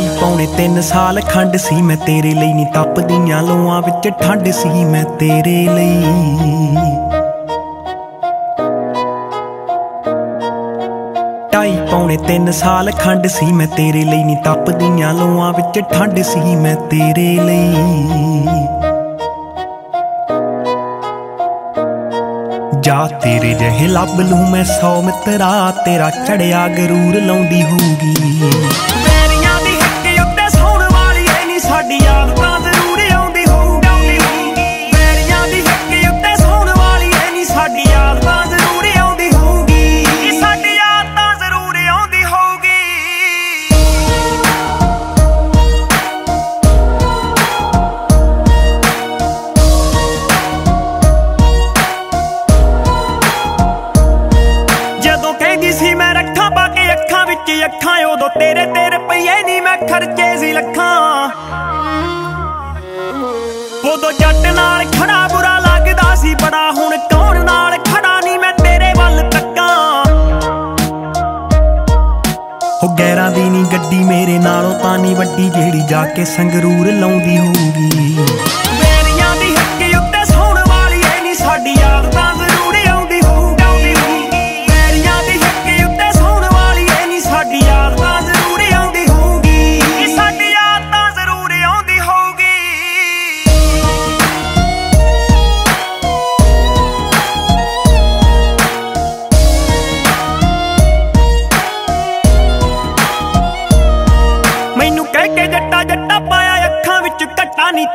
ਢਾਈ ਪੌਣੇ 3 ਸਾਲ ਖੰਡ ਸੀ ਮੈਂ ਤੇਰੇ ਲਈ ਨਹੀਂ ਤਪਦੀਆਂ ਲੋਆਂ ਵਿੱਚ ਠੰਡ ਸੀ ਮੈਂ ਤੇਰੇ ਲਈ। ਢਾਈ ਪੌਣੇ 3 ਸਾਲ ਖੰਡ ਸੀ ਮੈਂ ਤੇਰੇ ਲਈ ਨਹੀਂ ਤਪਦੀਆਂ ਲੋਆਂ ਵਿੱਚ ਠੰਡ ਸੀ ਮੈਂ ਤੇਰੇ ਲਈ। ਜਾ ਤੇਰੇ ਜਿਹੇ ਲੱਭ ਲੂੰ ਮੈਂ ਸੌ ਮਿੱਤਰਾ, ਤੇਰਾ ਚੜਿਆ ਗਰੂਰ ਲਾਉਂਦੀ ਹੋਊਗੀ। ਅੱਖਾਂ ਉਦੋਂ ਤੇਰੇ ਤੇਰੇ ਪਈਏ ਨਹੀਂ ਮੈਂ ਖਰਚੇ ਸੀ ਲੱਖਾਂ। ਉਦੋਂ ਜੱਟ ਨਾਲ ਖੜਾ ਬੁਰਾ ਲੱਗਦਾ ਸੀ, ਬੜਾ ਹੁਣ ਕੌਣ ਨਾਲ ਖੜਾ ਨਹੀਂ ਮੈਂ ਤੇਰੇ ਵੱਲ ਤੱਕਾਂ। ਹੋ ਗੈਰਾਂ ਦੀ ਨਹੀਂ ਗੱਡੀ ਮੇਰੇ ਨਾਲੋਂ ਤਾਂ ਨਹੀਂ ਵੱਡੀ, ਜਿਹੜੀ ਜਾ ਕੇ ਸੰਗਰੂਰ ਲਾਉਂਦੀ ਹੋਊਗੀ।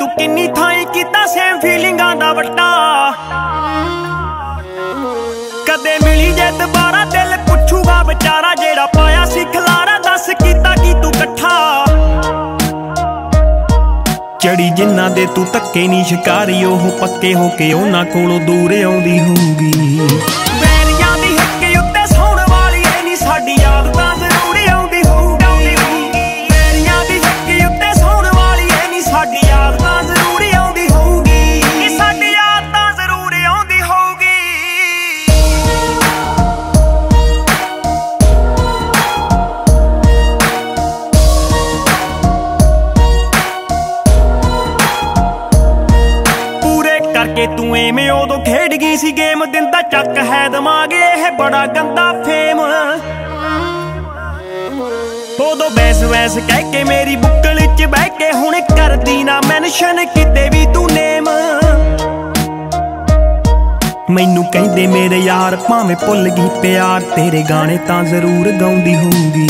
ਘੱਟਾ ਕਿੰਨੀ ਥਾਈ ਕੀਤਾ ਸੇਮ ਫੀਲਿੰਗਾਂ ਦਾ ਵੱਟਾ। ਕਦੇ ਮਿਲੀ ਜੇ ਦੁਬਾਰਾ ਦਿਲ ਪੁੱਛੂਗਾ ਵਿਚਾਰਾ ਜਿਹੜਾ ਪਾਇਆ ਸੀ ਖਲਾਰਾ, ਦੱਸ ਕੀਤਾ ਕੀ ਤੂੰ ਇਕੱਠਾ। ਚੜੀ ਜਿੰਨਾ ਦੇ ਤੂੰ ਧੱਕੇ ਨਹੀਂ ਸ਼ਿਕਾਰੀ, ਉਹ ਪੱਕੇ ਹੋ ਕੇ ਉਹਨਾਂ ਕੋਲੋਂ ਦੂਰ ਆਉਂਦੀ ਹੋਊਗੀ। ਕਰਕੇ ਤੂੰ ਐਵੇਂ ਉਦੋਂ ਖੇਡ ਗਈ ਸੀ ਗੇਮ ਦਿੰਦਾ ਚੱਕ ਹੈ ਦਿਮਾਗ, ਇਹ ਬੜਾ ਗੰਦਾ ਫੇਮ। ਉਦੋਂ ਬੈਸ ਵੈਸ ਕਹਿ ਕੇ ਮੇਰੀ ਬੁੱਕਲ 'ਚ ਬਹਿ ਕੇ ਹੁਣ ਕਰਦੀ ਨਾ ਮੈਂਸ਼ਨ ਕਿਤੇ ਵੀ ਤੂੰ ਨੇਮ। ਮੈਨੂੰ ਕਹਿੰਦੇ ਮੇਰੇ ਯਾਰ, ਭਾਵੇਂ ਭੁੱਲ ਗਈ ਪਿਆਰ, ਤੇਰੇ ਗਾਣੇ ਤਾਂ ਜ਼ਰੂਰ ਗਾਉਂਦੀ ਹੋਊਗੀ